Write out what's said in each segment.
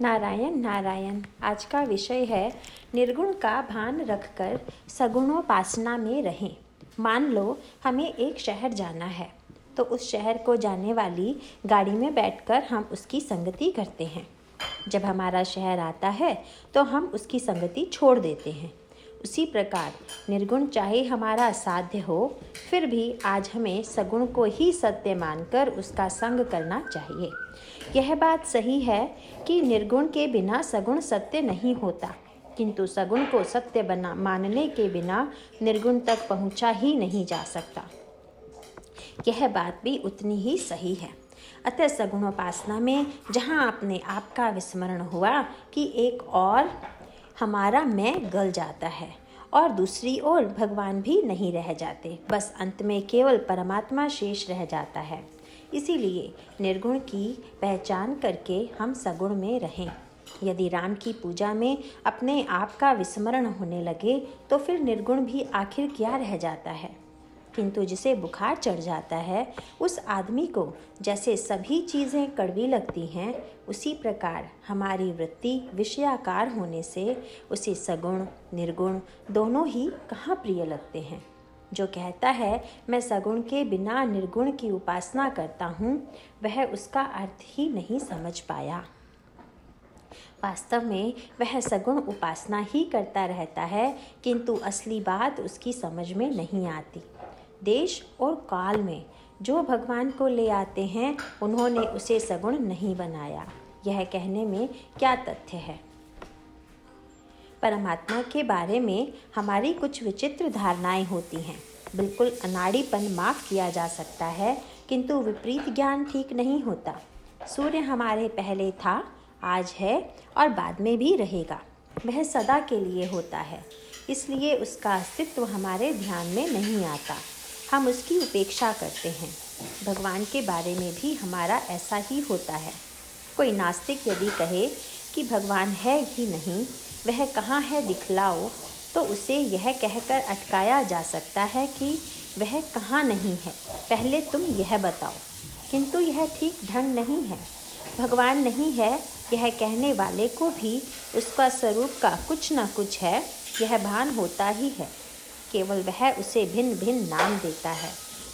नारायण नारायण। आज का विषय है, निर्गुण का भान रखकर सगुणोपासना में रहें। मान लो, हमें एक शहर जाना है तो उस शहर को जाने वाली गाड़ी में बैठकर हम उसकी संगति करते हैं। जब हमारा शहर आता है तो हम उसकी संगति छोड़ देते हैं। उसी प्रकार निर्गुण चाहे हमारा साध्य हो, फिर भी आज हमें सगुण को ही सत्य मानकर उसका संग करना चाहिए। यह बात सही है कि निर्गुण के बिना सगुण सत्य नहीं होता, किंतु सगुण को सत्य बना, मानने के बिना निर्गुण तक पहुँचा ही नहीं जा सकता। यह बात भी उतनी ही सही है। अतः सगुणोपासना में जहाँ अपने आप का विस्मरण हुआ कि एक और हमारा मैं गल जाता है और दूसरी ओर भगवान भी नहीं रह जाते। बस अंत में केवल परमात्मा शेष रह जाता है। इसीलिए निर्गुण की पहचान करके हम सगुण में रहें। यदि राम की पूजा में अपने आप का विस्मरण होने लगे तो फिर निर्गुण भी आखिर क्या रह जाता है? किंतु जिसे बुखार चढ़ जाता है, उस आदमी को जैसे सभी चीज़ें कड़वी लगती हैं, उसी प्रकार हमारी वृत्ति विषयाकार होने से उसे सगुण, निर्गुण दोनों ही कहाँ प्रिय लगते हैं। जो कहता है, मैं सगुण के बिना निर्गुण की उपासना करता हूँ, वह उसका अर्थ ही नहीं समझ पाया। वास्तव में वह सगुण उपासना ही करता रहता है, किंतु असली बात उसकी समझ में नहीं आती। देश और काल में जो भगवान को ले आते हैं, उन्होंने उसे सगुण नहीं बनाया। यह कहने में क्या तथ्य है? परमात्मा के बारे में हमारी कुछ विचित्र धारणाएँ होती हैं। बिल्कुल अनाड़ीपन माफ़ किया जा सकता है, किंतु विपरीत ज्ञान ठीक नहीं होता। सूर्य हमारे पहले था, आज है और बाद में भी रहेगा। वह सदा के लिए होता है, इसलिए उसका अस्तित्व हमारे ध्यान में नहीं आता। हम उसकी उपेक्षा करते हैं। भगवान के बारे में भी हमारा ऐसा ही होता है। कोई नास्तिक यदि कहे कि भगवान है ही नहीं, वह कहाँ है दिखलाओ तो उसे यह कहकर अटकाया जा सकता है कि वह कहाँ नहीं है। पहले तुम यह बताओ। किंतु यह ठीक ढंग नहीं है। भगवान नहीं है, यह कहने वाले को भी उसका स्वरूप का कुछ ना कुछ है, यह भान होता ही है। केवल वह उसे भिन्न भिन्न नाम देता है।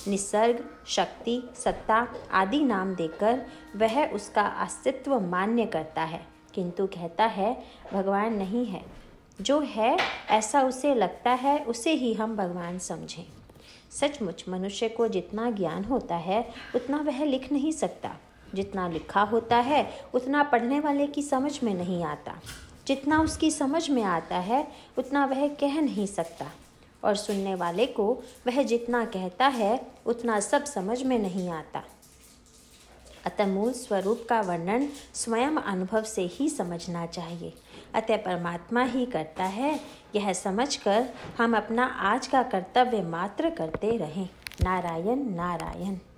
निसर्ग, शक्ति, सत्ता आदि नाम देकर वह उसका अस्तित्व मान्य करता है, किंतु कहता है, भगवान नहीं है। जो है, ऐसा उसे लगता है, उसे ही हम भगवान समझें। सचमुच मनुष्य को जितना ज्ञान होता है, उतना वह लिख नहीं सकता। जितना लिखा होता है, उतना पढ़ने वाले की समझ में नहीं आता। जितना उसकी समझ में आता है, उतना वह कह नहीं सकता। और सुनने वाले को वह जितना कहता है, उतना सब समझ में नहीं आता। अतः मूल स्वरूप का वर्णन स्वयं अनुभव से ही समझना चाहिए। अतः परमात्मा ही करता है, यह समझकर हम अपना आज का कर्तव्य मात्र करते रहें। नारायण नारायण।